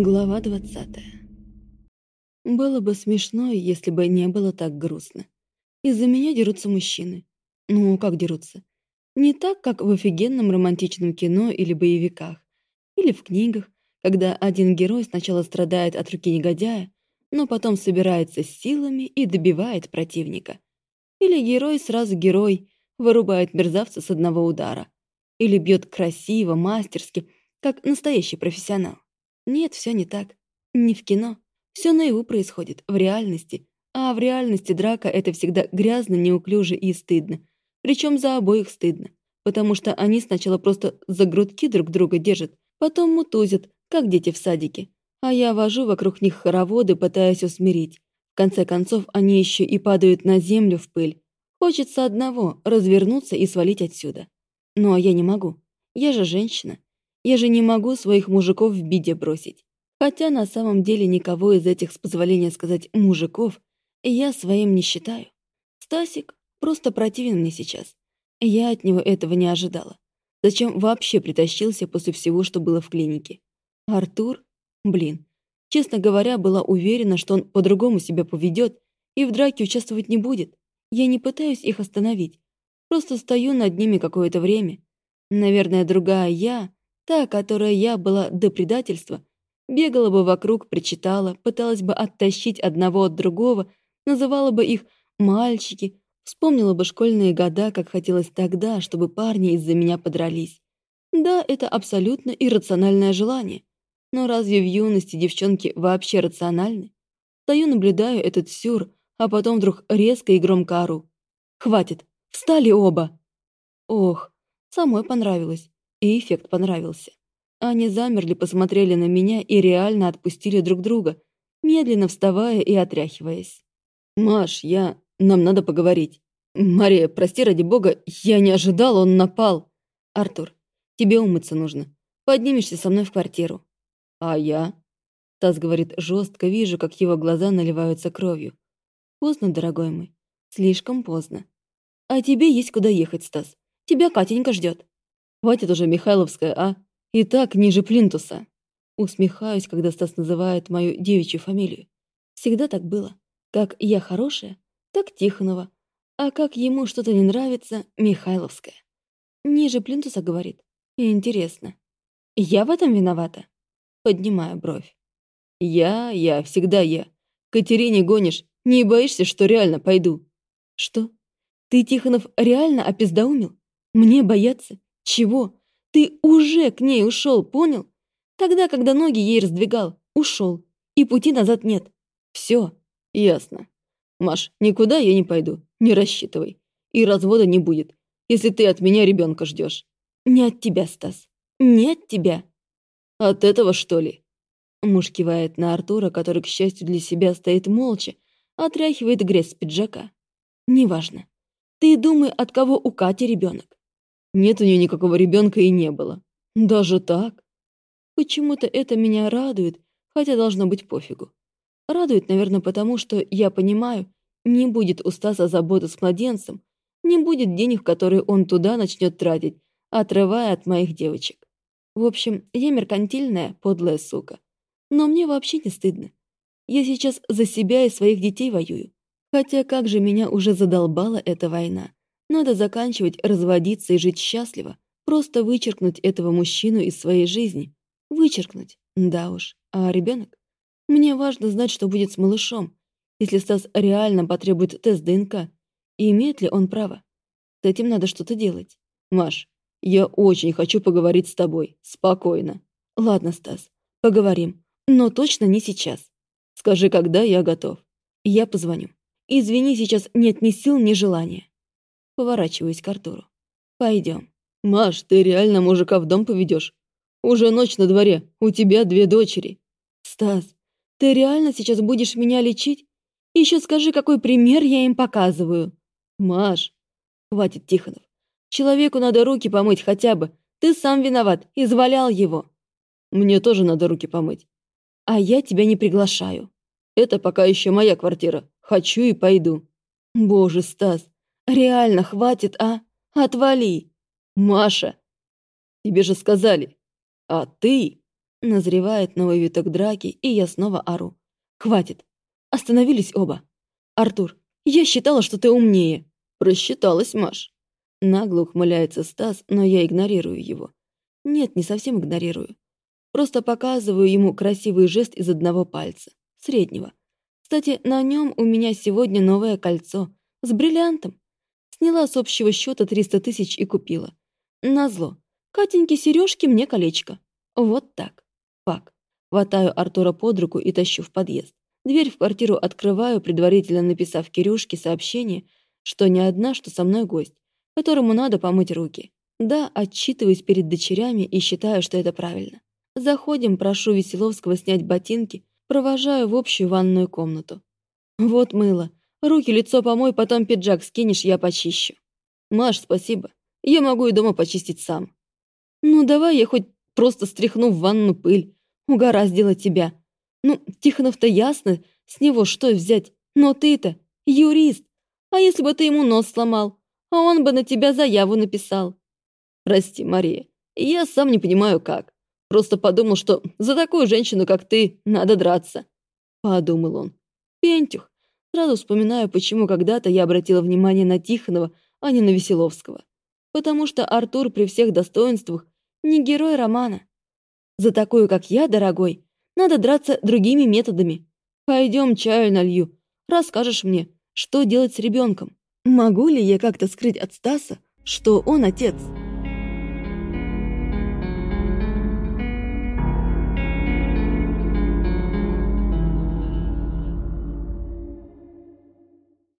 Глава 20 Было бы смешно, если бы не было так грустно. Из-за меня дерутся мужчины. Ну, как дерутся? Не так, как в офигенном романтичном кино или боевиках. Или в книгах, когда один герой сначала страдает от руки негодяя, но потом собирается с силами и добивает противника. Или герой сразу герой, вырубает мерзавца с одного удара. Или бьет красиво, мастерски, как настоящий профессионал. Нет, все не так. Не в кино. Все наяву происходит, в реальности. А в реальности драка — это всегда грязно, неуклюже и стыдно. Причем за обоих стыдно. Потому что они сначала просто за грудки друг друга держат, потом мутузят, как дети в садике. А я вожу вокруг них хороводы, пытаясь усмирить. В конце концов, они еще и падают на землю в пыль. Хочется одного — развернуться и свалить отсюда. Но я не могу. Я же женщина. Я же не могу своих мужиков в биде бросить. Хотя на самом деле никого из этих, с позволения сказать, мужиков, я своим не считаю. Стасик просто противен мне сейчас. Я от него этого не ожидала. Зачем вообще притащился после всего, что было в клинике? Артур? Блин. Честно говоря, была уверена, что он по-другому себя поведет и в драке участвовать не будет. Я не пытаюсь их остановить. Просто стою над ними какое-то время. Наверное, другая я Та, которая я была до предательства, бегала бы вокруг, причитала, пыталась бы оттащить одного от другого, называла бы их «мальчики», вспомнила бы школьные года, как хотелось тогда, чтобы парни из-за меня подрались. Да, это абсолютно иррациональное желание. Но разве в юности девчонки вообще рациональны? Стою, наблюдаю этот сюр, а потом вдруг резко и громко ору. «Хватит! Встали оба!» Ох, самой понравилось. И эффект понравился. Они замерли, посмотрели на меня и реально отпустили друг друга, медленно вставая и отряхиваясь. «Маш, я... Нам надо поговорить. Мария, прости ради бога, я не ожидал, он напал. Артур, тебе умыться нужно. Поднимешься со мной в квартиру». «А я?» Стас говорит жестко, вижу, как его глаза наливаются кровью. «Поздно, дорогой мой. Слишком поздно. А тебе есть куда ехать, Стас. Тебя Катенька ждет. Хватит уже Михайловская, а? И так ниже плинтуса. Усмехаюсь, когда Стас называет мою девичью фамилию. Всегда так было. Как я хорошая, так Тихонова. А как ему что-то не нравится, Михайловская. Ниже плинтуса, говорит. Интересно. Я в этом виновата? Поднимаю бровь. Я, я, всегда я. Катерине гонишь, не боишься, что реально пойду? Что? Ты, Тихонов, реально опиздаумил? Мне бояться? Чего? Ты уже к ней ушел, понял? Тогда, когда ноги ей раздвигал, ушел. И пути назад нет. Все. Ясно. Маш, никуда я не пойду. Не рассчитывай. И развода не будет, если ты от меня ребенка ждешь. Не от тебя, Стас. Не от тебя. От этого, что ли? Муж кивает на Артура, который, к счастью для себя, стоит молча, отряхивает грязь с пиджака. Неважно. Ты думай, от кого у Кати ребенок. Нет у нее никакого ребенка и не было. Даже так? Почему-то это меня радует, хотя должно быть пофигу. Радует, наверное, потому что я понимаю, не будет у Стаса заботы с младенцем, не будет денег, которые он туда начнет тратить, отрывая от моих девочек. В общем, я меркантильная, подлая сука. Но мне вообще не стыдно. Я сейчас за себя и своих детей воюю. Хотя как же меня уже задолбала эта война. Надо заканчивать, разводиться и жить счастливо. Просто вычеркнуть этого мужчину из своей жизни. Вычеркнуть. Да уж. А ребенок? Мне важно знать, что будет с малышом. Если Стас реально потребует тест ДНК, и имеет ли он право? С этим надо что-то делать. Маш, я очень хочу поговорить с тобой. Спокойно. Ладно, Стас, поговорим. Но точно не сейчас. Скажи, когда я готов. Я позвоню. Извини, сейчас нет ни сил, ни желания. Поворачиваюсь к Артуру. Пойдем. Маш, ты реально мужика в дом поведешь? Уже ночь на дворе, у тебя две дочери. Стас, ты реально сейчас будешь меня лечить? Еще скажи, какой пример я им показываю. Маш, хватит, Тихонов. Человеку надо руки помыть хотя бы. Ты сам виноват, извалял его. Мне тоже надо руки помыть. А я тебя не приглашаю. Это пока еще моя квартира. Хочу и пойду. Боже, Стас, Реально, хватит, а? Отвали. Маша, тебе же сказали. А ты? Назревает новый виток драки, и я снова ору. Хватит. Остановились оба. Артур, я считала, что ты умнее. Просчиталась, Маш. Нагло ухмыляется Стас, но я игнорирую его. Нет, не совсем игнорирую. Просто показываю ему красивый жест из одного пальца, среднего. Кстати, на нем у меня сегодня новое кольцо с бриллиантом. Сняла с общего счета 300 тысяч и купила. Назло. Катеньки сережки мне колечко. Вот так. Пак. Хватаю Артура под руку и тащу в подъезд. Дверь в квартиру открываю, предварительно написав Кирюшке сообщение, что не одна, что со мной гость, которому надо помыть руки. Да, отчитываюсь перед дочерями и считаю, что это правильно. Заходим, прошу Веселовского снять ботинки, провожаю в общую ванную комнату. Вот мыло. Руки, лицо помой, потом пиджак скинешь, я почищу. Маш, спасибо. Я могу и дома почистить сам. Ну, давай я хоть просто стряхну в ванну пыль. Угораздило тебя. Ну, Тихонов-то ясно, с него что взять. Но ты-то юрист. А если бы ты ему нос сломал? А он бы на тебя заяву написал. Прости, Мария, я сам не понимаю как. Просто подумал, что за такую женщину, как ты, надо драться. Подумал он. Пентюх. Сразу вспоминаю, почему когда-то я обратила внимание на Тихонова, а не на Веселовского. Потому что Артур при всех достоинствах не герой романа. За такую, как я, дорогой, надо драться другими методами. Пойдем чаю налью. Расскажешь мне, что делать с ребенком. Могу ли я как-то скрыть от Стаса, что он отец?»